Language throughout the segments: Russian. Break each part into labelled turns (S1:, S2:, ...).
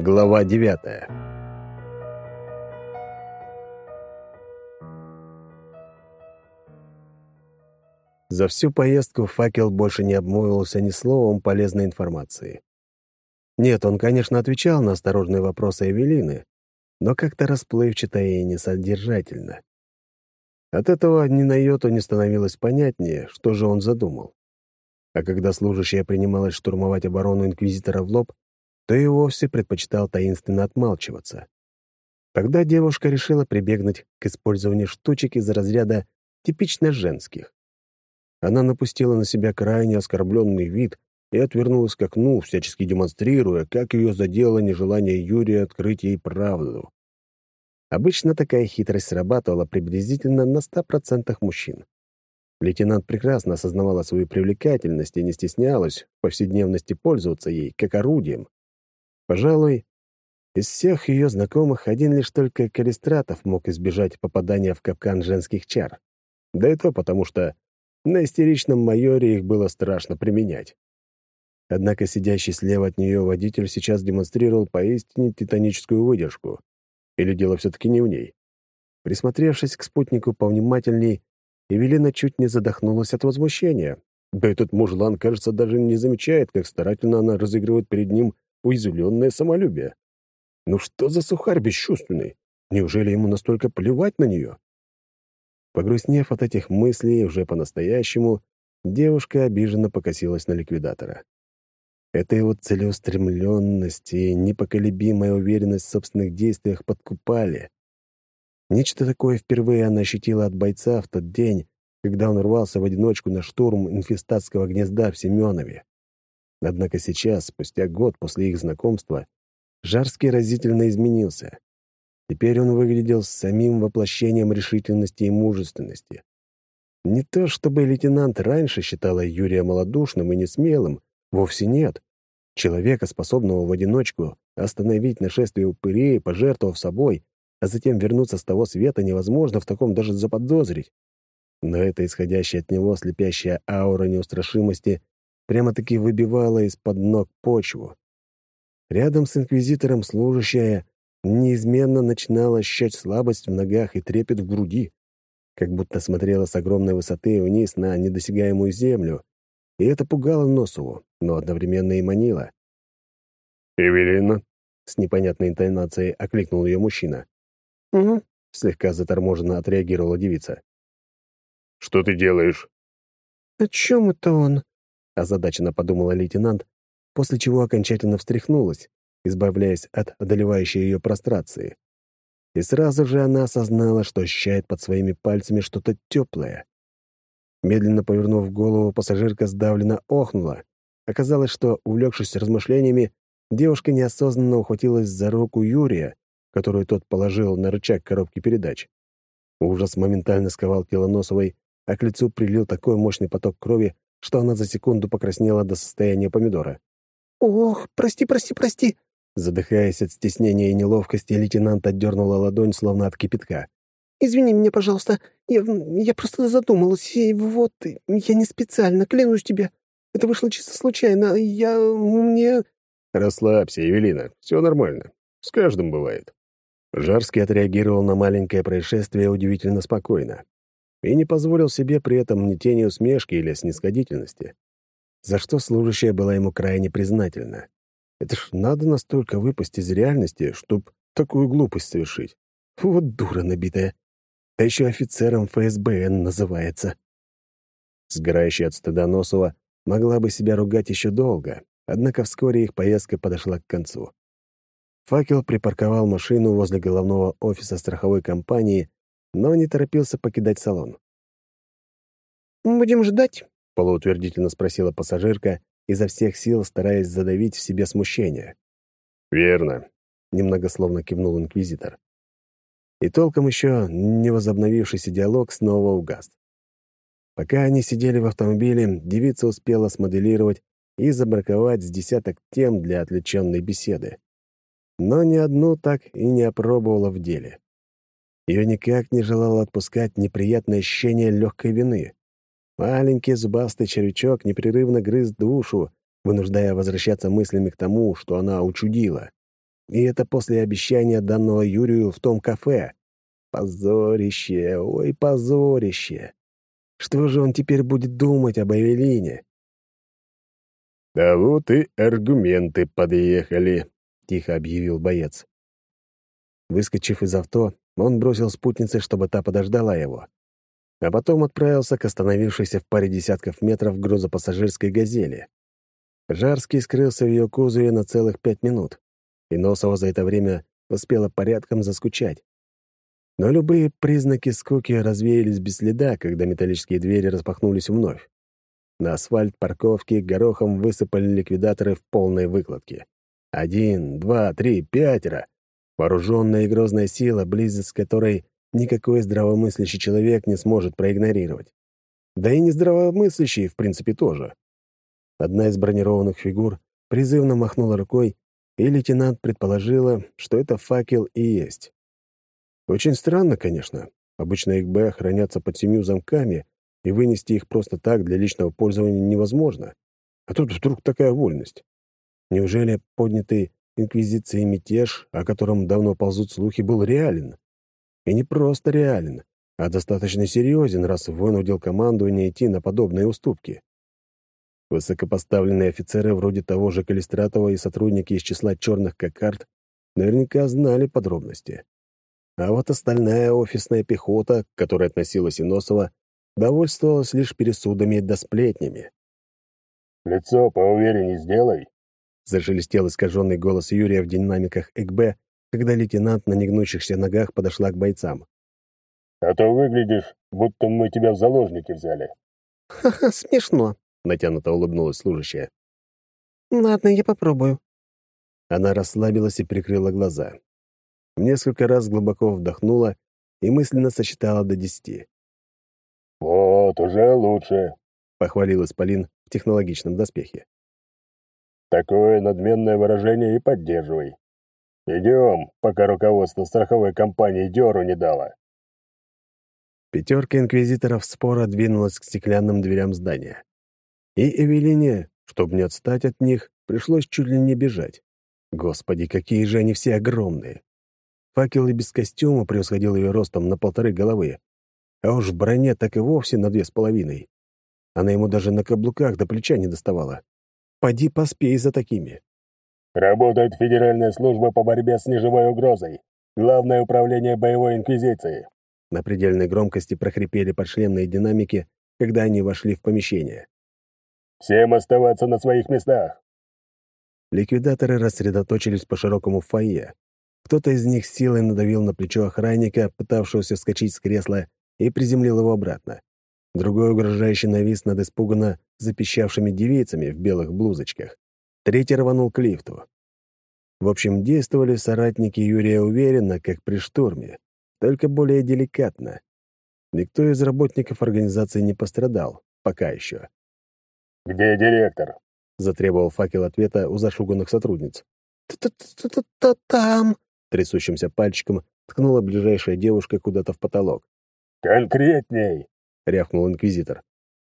S1: Глава девятая. За всю поездку факел больше не обмолвился ни словом полезной информации. Нет, он, конечно, отвечал на осторожные вопросы Эвелины, но как-то расплывчато и несодержательно. От этого ни на йоту не становилось понятнее, что же он задумал. А когда служащая принималась штурмовать оборону Инквизитора в лоб, то и вовсе предпочитал таинственно отмалчиваться. Тогда девушка решила прибегнуть к использованию штучек из разряда типично женских. Она напустила на себя крайне оскорбленный вид и отвернулась к окну, всячески демонстрируя, как ее задело нежелание Юрия открыть ей правду. Обычно такая хитрость срабатывала приблизительно на 100% мужчин. Лейтенант прекрасно осознавала свою привлекательность и не стеснялась в повседневности пользоваться ей как орудием. Пожалуй, из всех ее знакомых один лишь только Калистратов мог избежать попадания в капкан женских чар. Да и то потому, что на истеричном майоре их было страшно применять. Однако сидящий слева от нее водитель сейчас демонстрировал поистине титаническую выдержку. Или дело все-таки не в ней? Присмотревшись к спутнику повнимательней, Эвелина чуть не задохнулась от возмущения. Да этот мужлан, кажется, даже не замечает, как старательно она разыгрывает перед ним уязвленное самолюбие. Ну что за сухарь бесчувственный? Неужели ему настолько плевать на нее? Погрустнев от этих мыслей уже по-настоящему, девушка обиженно покосилась на ликвидатора. Эта его целеустремленность и непоколебимая уверенность в собственных действиях подкупали. Нечто такое впервые она ощутила от бойца в тот день, когда он рвался в одиночку на штурм инфестатского гнезда в Семенове. Однако сейчас, спустя год после их знакомства, Жарский разительно изменился. Теперь он выглядел самим воплощением решительности и мужественности. Не то чтобы лейтенант раньше считала Юрия малодушным и несмелым, вовсе нет. Человека, способного в одиночку остановить нашествие упырей, пожертвовав собой, а затем вернуться с того света, невозможно в таком даже заподозрить. Но эта исходящая от него слепящая аура неустрашимости прямо-таки выбивала из-под ног почву. Рядом с инквизитором служащая неизменно начинала ощущать слабость в ногах и трепет в груди, как будто смотрела с огромной высоты вниз на недосягаемую землю, и это пугало Носову, но одновременно и манило.
S2: «Эвелина?»
S1: — с непонятной интонацией окликнул ее мужчина.
S3: «Угу», —
S1: слегка заторможенно отреагировала девица.
S2: «Что ты делаешь?»
S3: «О чем это он?»
S1: — озадаченно подумала лейтенант, после чего окончательно встряхнулась, избавляясь от одолевающей ее прострации. И сразу же она осознала, что ощущает под своими пальцами что-то теплое. Медленно повернув голову, пассажирка сдавленно охнула. Оказалось, что, увлекшись размышлениями, девушка неосознанно ухватилась за руку Юрия, которую тот положил на рычаг коробки передач. Ужас моментально сковал тело Носовой, а к лицу прилил такой мощный поток крови, что она за секунду покраснела до состояния помидора.
S3: «Ох, прости, прости, прости!»
S1: Задыхаясь от стеснения и неловкости, лейтенант отдернула ладонь, словно от кипятка.
S3: «Извини меня, пожалуйста. Я, я просто задумалась, и вот, я не специально, клянусь тебе. Это вышло чисто случайно. Я... мне...»
S2: «Расслабься, Евелина. Все нормально. С каждым бывает».
S1: Жарский отреагировал на маленькое происшествие удивительно спокойно и не позволил себе при этом ни тени усмешки или снисходительности, за что служащая была ему крайне признательна. Это ж надо настолько выпасть из реальности, чтоб такую глупость совершить. Вот дура набитая а еще офицером ФСБН называется. Сгорающая от стыда Носова могла бы себя ругать еще долго, однако вскоре их поездка подошла к концу. Факел припарковал машину возле головного офиса страховой компании, но не торопился покидать салон.
S3: «Будем ждать?»
S1: — полуутвердительно спросила пассажирка, изо всех сил стараясь задавить в себе смущение.
S2: «Верно», —
S1: немногословно кивнул инквизитор и толком еще не возобновившийся диалог снова угас. Пока они сидели в автомобиле, девица успела смоделировать и забраковать с десяток тем для отвлеченной беседы. Но ни одну так и не опробовала в деле. Ее никак не желало отпускать неприятное ощущение легкой вины. Маленький зубастый червячок непрерывно грыз душу, вынуждая возвращаться мыслями к тому, что она учудила. И это после обещания данного Юрию в том кафе. Позорище, ой, позорище. Что же он теперь будет думать об Эвелине?
S2: «Да вот и аргументы подъехали», — тихо объявил боец.
S1: Выскочив из авто, он бросил спутнице, чтобы та подождала его. А потом отправился к остановившейся в паре десятков метров грузопассажирской «Газели». Жарский скрылся в ее кузове на целых пять минут, и Носова за это время успела порядком заскучать. Но любые признаки скуки развеялись без следа, когда металлические двери распахнулись вновь. На асфальт парковки горохом высыпали ликвидаторы в полной выкладке. Один, два, три, пятеро. Вооруженная и грозная сила, близость которой никакой здравомыслящий человек не сможет проигнорировать. Да и нездравомыслящий, в принципе, тоже. Одна из бронированных фигур призывно махнула рукой, и лейтенант предположила, что это факел и есть. Очень странно, конечно. Обычно ИКБ хранятся под семью замками, и вынести их просто так для личного пользования невозможно. А тут вдруг такая вольность. Неужели поднятый инквизицией мятеж, о котором давно ползут слухи, был реален? И не просто реален, а достаточно серьезен, раз вынудил командование идти на подобные уступки. Высокопоставленные офицеры вроде того же Калистратова и сотрудники из числа черных кокард наверняка знали подробности. А вот остальная офисная пехота, к которой относилась Иносова, довольствовалась лишь пересудами да сплетнями.
S2: «Лицо поуверенней сделай», —
S1: зашелестел искаженный голос Юрия в динамиках ЭКБ, когда лейтенант на негнущихся ногах подошла к бойцам.
S2: «А то выглядишь, будто мы тебя в заложники взяли».
S3: «Ха-ха, смешно», —
S1: натянуто улыбнулась служащая.
S3: «Ладно, я попробую».
S1: Она расслабилась и прикрыла глаза несколько раз глубоко вдохнула и мысленно сосчитала до десяти.
S2: «Вот, уже лучше», —
S1: похвалил Исполин в технологичном доспехе.
S2: «Такое надменное выражение и поддерживай. Идем, пока руководство страховой компании дёру не дало».
S1: Пятерка инквизиторов спора двинулась к стеклянным дверям здания. И Эвелине, чтобы не отстать от них, пришлось чуть ли не бежать. Господи, какие же они все огромные! Факел и без костюма превосходил ее ростом на полторы головы, а уж в броне так и вовсе на две с половиной. Она ему даже на каблуках до плеча не доставала. Поди поспей за такими.
S2: «Работает Федеральная служба по борьбе с неживой угрозой. Главное управление боевой инквизиции».
S1: На предельной громкости прохрипели подшлемные динамики, когда они вошли в помещение.
S2: «Всем оставаться на своих местах!»
S1: Ликвидаторы рассредоточились по широкому фойе, кто-то из них силой надавил на плечо охранника, пытавшегося вскочить с кресла, и приземлил его обратно. Другой угрожающе навис над испуганно запищавшими девицами в белых блузочках. Третий рванул к лифту. В общем, действовали соратники Юрия уверенно, как при штурме, только более деликатно. Никто из работников организации не пострадал, пока еще.
S2: «Где директор?»
S1: — затребовал факел ответа у зашуганных сотрудниц.
S3: «Т-т-т-т-там»,
S1: Трясущимся пальчиком ткнула ближайшая девушка куда-то в потолок.
S2: «Конкретней!»
S1: — рявкнул инквизитор.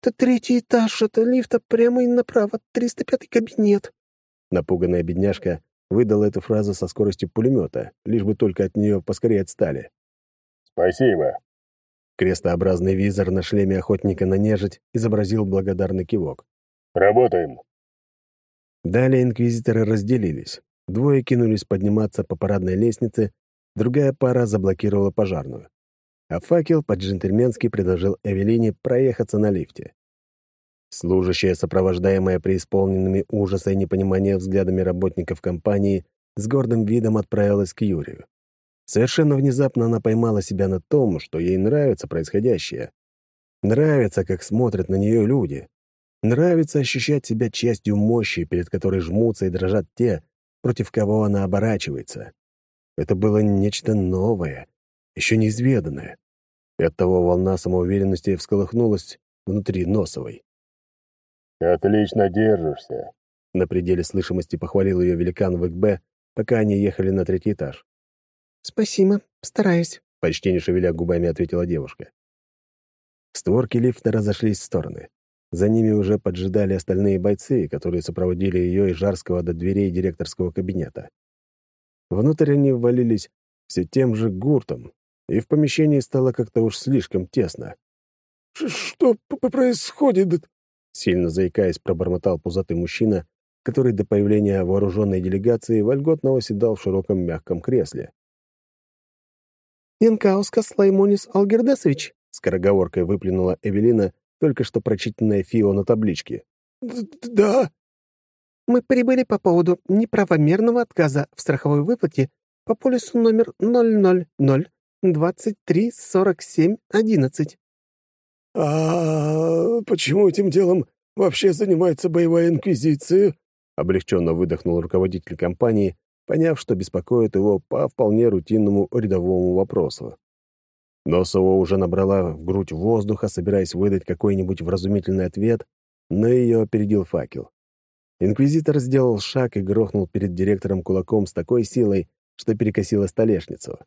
S3: «Это третий этаж, это лифта прямо и направо, 305-й кабинет».
S1: Напуганная бедняжка выдала эту фразу со скоростью пулемета, лишь бы только от нее поскорее отстали.
S2: «Спасибо».
S1: Крестообразный визор на шлеме охотника на нежить изобразил благодарный кивок.
S2: «Работаем».
S1: Далее инквизиторы разделились. Двое кинулись подниматься по парадной лестнице, другая пара заблокировала пожарную. А факел по-джентльменски предложил Эвелине проехаться на лифте. Служащая, сопровождаемая преисполненными ужаса и непонимания взглядами работников компании, с гордым видом отправилась к Юрию. Совершенно внезапно она поймала себя на том, что ей нравится происходящее. Нравится, как смотрят на нее люди. Нравится ощущать себя частью мощи, перед которой жмутся и дрожат те, против кого она оборачивается. Это было нечто новое, еще неизведанное. И оттого волна самоуверенности всколыхнулась внутри Носовой.
S2: «Отлично держишься», —
S1: на пределе слышимости похвалил ее великан в ИКБ, пока они ехали на третий этаж.
S3: «Спасибо, стараюсь», —
S1: почти не шевеля губами ответила девушка. Створки лифта разошлись в стороны. За ними уже поджидали остальные бойцы, которые сопроводили ее и Жарского до дверей директорского кабинета. Внутрь они ввалились все тем же гуртом, и в помещении стало как-то уж слишком тесно.
S2: «Что происходит?»
S1: Сильно заикаясь, пробормотал пузатый мужчина, который до появления вооруженной делегации вольготно оседал в широком мягком кресле.
S3: «Янкаускас Лаймонис Алгердесович», —
S1: скороговоркой выплюнула Эвелина, только что прочитанная Фио на табличке.
S2: «Да».
S3: «Мы прибыли по поводу неправомерного отказа в страховой выплате по полису номер 000 234711.
S2: «А почему этим делом вообще занимается боевая инквизиция?»
S1: Облегченно выдохнул руководитель компании, поняв, что беспокоит его по вполне рутинному рядовому вопросу. Носова уже набрала в грудь воздуха, собираясь выдать какой-нибудь вразумительный ответ, но ее опередил факел. Инквизитор сделал шаг и грохнул перед директором кулаком с такой силой, что перекосило столешницу.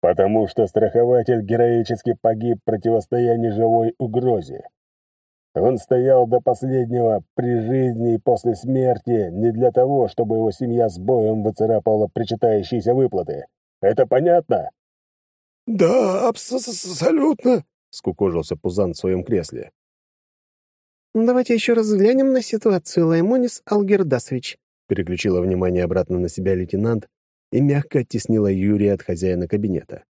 S2: «Потому что страхователь героически погиб в противостоянии живой угрозе. Он стоял до последнего при жизни и после смерти не для того, чтобы его семья с боем выцарапала причитающиеся выплаты. Это понятно?»
S4: «Да, абсолютно», —
S1: скукожился Пузан в своем кресле.
S3: «Давайте еще раз взглянем на ситуацию, Лаймонис Алгердасович»,
S1: переключила внимание обратно на себя лейтенант и мягко оттеснила Юрия от хозяина кабинета.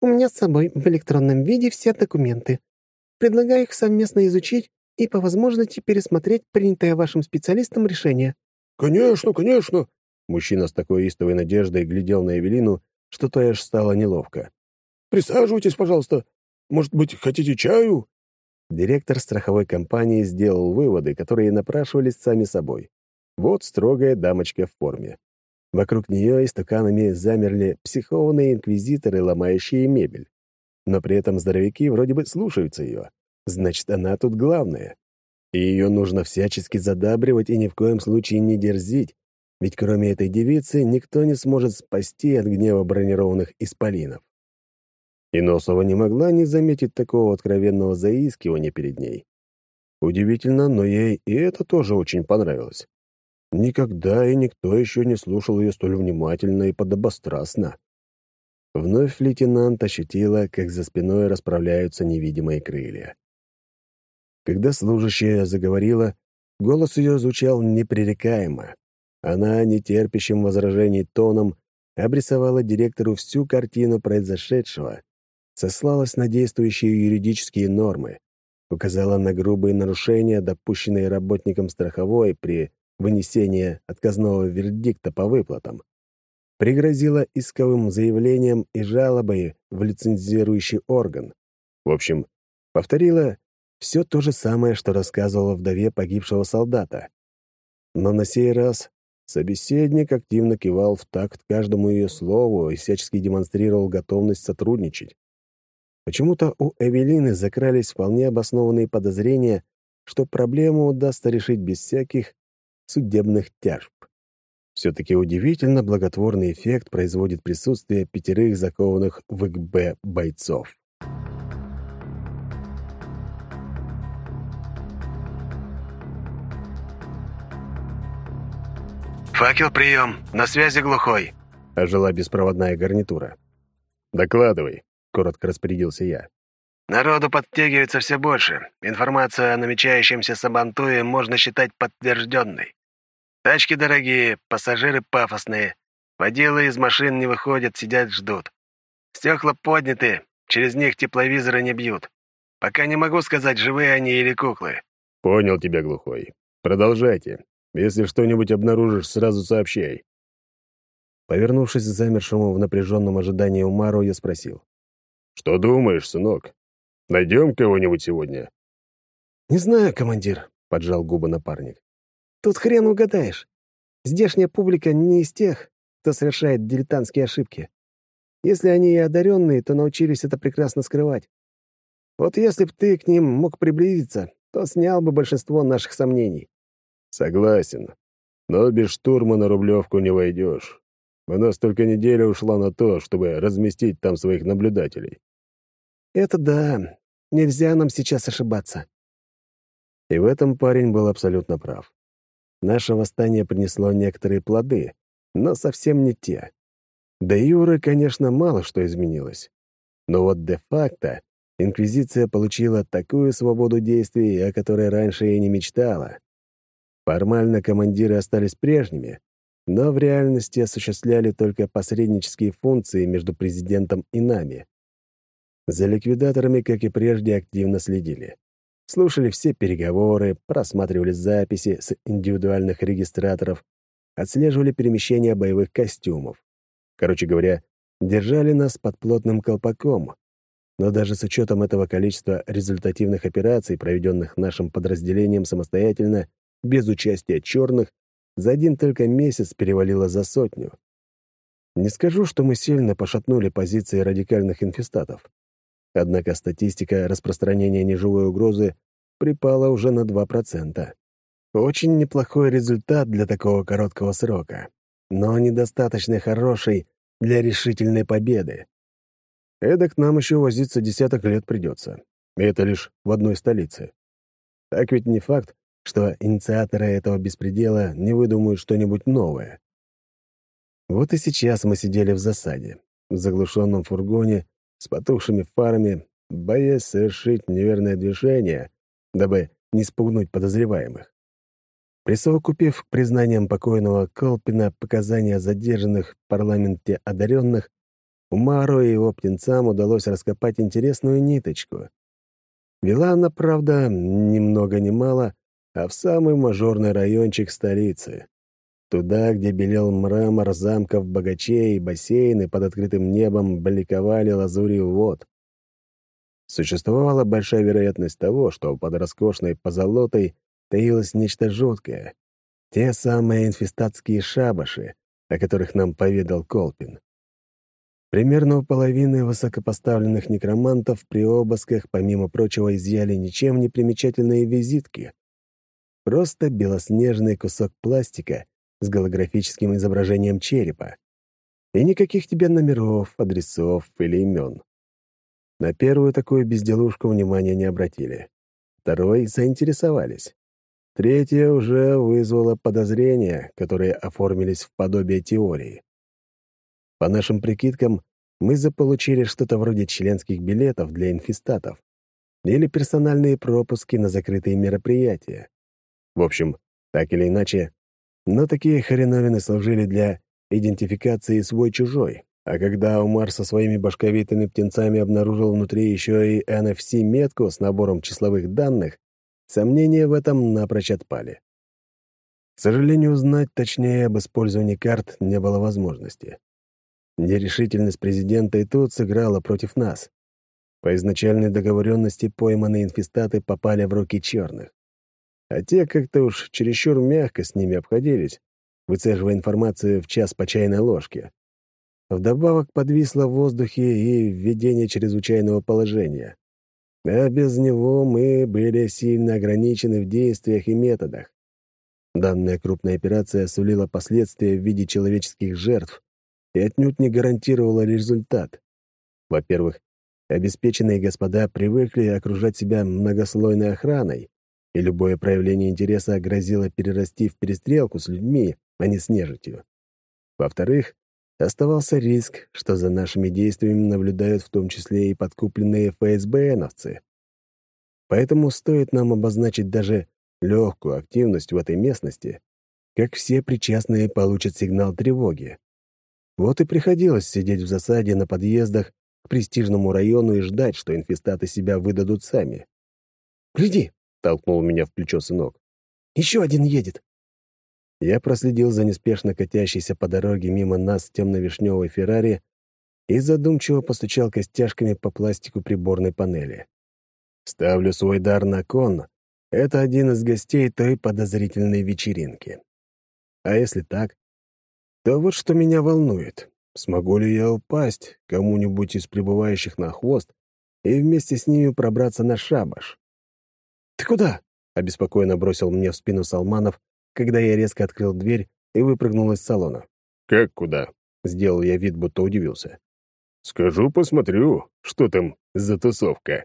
S3: «У меня с собой в электронном виде все документы. Предлагаю их совместно изучить и по возможности пересмотреть принятое вашим специалистом решение».
S4: «Конечно, конечно!»
S1: Мужчина с такой истовой надеждой глядел на Эвелину, что то аж стало неловко.
S4: «Присаживайтесь, пожалуйста. Может быть, хотите чаю?»
S1: Директор страховой компании сделал выводы, которые напрашивались сами собой. Вот строгая дамочка в форме. Вокруг нее истуканами замерли психованные инквизиторы, ломающие мебель. Но при этом здоровяки вроде бы слушаются ее. Значит, она тут главная. И ее нужно всячески задабривать и ни в коем случае не дерзить, ведь кроме этой девицы никто не сможет спасти от гнева бронированных исполинов. И Носова не могла не заметить такого откровенного заискивания перед ней. Удивительно, но ей и это тоже очень понравилось. Никогда и никто еще не слушал ее столь внимательно и подобострастно. Вновь лейтенант ощутила, как за спиной расправляются невидимые крылья. Когда служащая заговорила, голос ее звучал непререкаемо. Она, нетерпящим возражений тоном, обрисовала директору всю картину произошедшего, сослалась на действующие юридические нормы, указала на грубые нарушения, допущенные работником страховой при вынесении отказного вердикта по выплатам, пригрозила исковым заявлением и жалобой в лицензирующий орган. В общем, повторила все то же самое, что рассказывала вдове погибшего солдата. Но на сей раз собеседник активно кивал в такт каждому ее слову и всячески демонстрировал готовность сотрудничать. Почему-то у Эвелины закрались вполне обоснованные подозрения, что проблему удастся решить без всяких судебных тяжб. Все-таки удивительно благотворный эффект производит присутствие пятерых закованных в ИКБ бойцов.
S5: «Факел, прием! На связи глухой!»
S1: — ожила беспроводная гарнитура. «Докладывай», — коротко распорядился я.
S5: «Народу подтягивается все больше. Информация о намечающемся сабантуе можно считать подтвержденной. Тачки дорогие, пассажиры пафосные. Водилы из машин не выходят, сидят, ждут. Стекла подняты, через них тепловизоры не бьют. Пока не могу сказать, живые они или куклы».
S1: «Понял тебя, глухой. Продолжайте. Если что-нибудь обнаружишь, сразу сообщай». Повернувшись к замершему в напряженном ожидании Умару, я спросил. «Что думаешь, сынок? Найдем кого-нибудь сегодня?»
S3: «Не знаю, командир», — поджал губы напарник. «Тут хрен угадаешь. Здешняя публика не из тех, кто совершает дилетантские ошибки. Если они и одаренные, то научились это прекрасно скрывать. Вот если б ты к ним мог приблизиться, то снял бы большинство наших сомнений».
S1: «Согласен. Но без штурма на Рублевку не войдешь. У нас только неделя ушла на то, чтобы разместить там своих наблюдателей».
S3: «Это да. Нельзя нам сейчас ошибаться».
S1: И в этом парень был абсолютно прав. Наше восстание принесло некоторые плоды, но совсем не те. До Юры, конечно, мало что изменилось. Но вот де-факто Инквизиция получила такую свободу действий, о которой раньше и не мечтала. Формально командиры остались прежними, но в реальности осуществляли только посреднические функции между президентом и нами. За ликвидаторами, как и прежде, активно следили. Слушали все переговоры, просматривали записи с индивидуальных регистраторов, отслеживали перемещение боевых костюмов. Короче говоря, держали нас под плотным колпаком, но даже с учетом этого количества результативных операций, проведенных нашим подразделением самостоятельно, без участия черных, за один только месяц перевалило за сотню. Не скажу, что мы сильно пошатнули позиции радикальных инфестатов. Однако статистика распространения неживой угрозы припала уже на 2%. Очень неплохой результат для такого короткого срока, но недостаточно хороший для решительной победы. Эдак нам еще возиться десяток лет придется. И это лишь в одной столице. Так ведь не факт, что инициаторы этого беспредела не выдумают что-нибудь новое. Вот и сейчас мы сидели в засаде, в заглушенном фургоне, с потухшими фарами, боясь совершить неверное движение, дабы не спугнуть подозреваемых. Присовокупив к признаниям покойного Колпина показания задержанных в парламенте одаренных, Умару и его птенцам удалось раскопать интересную ниточку. Вела она, правда, ни много ни мало, а в самый мажорный райончик столицы. Туда, где белел мрамор замков богачей и бассейны под открытым небом бликовали лазурью вод. Существовала большая вероятность того, что под роскошной позолотой таилось нечто жуткое. Те самые инфестатские шабаши, о которых нам поведал Колпин. Примерно у половины высокопоставленных некромантов при обысках, помимо прочего, изъяли ничем не примечательные визитки. Просто белоснежный кусок пластика с голографическим изображением черепа. И никаких тебе номеров, адресов или имен. На первую такую безделушку внимания не обратили. Второй заинтересовались. Третья уже вызвала подозрения, которые оформились в подобие теории. По нашим прикидкам, мы заполучили что-то вроде членских билетов для инфестатов или персональные пропуски на закрытые мероприятия. В общем, так или иначе, но такие хреновины служили для идентификации свой-чужой. А когда Умар со своими башковитыми птенцами обнаружил внутри еще и NFC-метку с набором числовых данных, сомнения в этом напрочь отпали. К сожалению, узнать точнее об использовании карт не было возможности. Нерешительность президента и тут сыграла против нас. По изначальной договоренности пойманные инфестаты попали в руки черных. А те как-то уж чересчур мягко с ними обходились, выцеживая информацию в час по чайной ложке. Вдобавок подвисло в воздухе и введение чрезвычайного положения. А без него мы были сильно ограничены в действиях и методах. Данная крупная операция сулила последствия в виде человеческих жертв, и отнюдь не гарантировала результат. Во-первых, обеспеченные господа привыкли окружать себя многослойной охраной, и любое проявление интереса грозило перерасти в перестрелку с людьми, а не с нежитью. Во-вторых, оставался риск, что за нашими действиями наблюдают в том числе и подкупленные ФСБНовцы. Поэтому стоит нам обозначить даже легкую активность в этой местности, как все причастные получат сигнал тревоги. Вот и приходилось сидеть в засаде на подъездах к престижному району и ждать, что инфестаты себя выдадут сами.
S3: «Гляди!»
S1: — толкнул меня в плечо сынок.
S3: «Еще один едет!»
S1: Я проследил за неспешно катящейся по дороге мимо нас темно-вишневой Феррари и задумчиво постучал костяшками по пластику приборной панели. Ставлю свой дар на кон. Это один из гостей той подозрительной вечеринки. А если так, да вот что меня волнует. Смогу ли я упасть кому-нибудь из прибывающих на хвост и вместе с ними пробраться на шабаш?
S3: «Ты куда?»
S1: — обеспокоенно бросил мне в спину Салманов, когда я резко открыл дверь и выпрыгнул из салона.
S2: «Как куда?»
S1: — сделал я вид, будто удивился.
S2: «Скажу, посмотрю, что там за тусовка».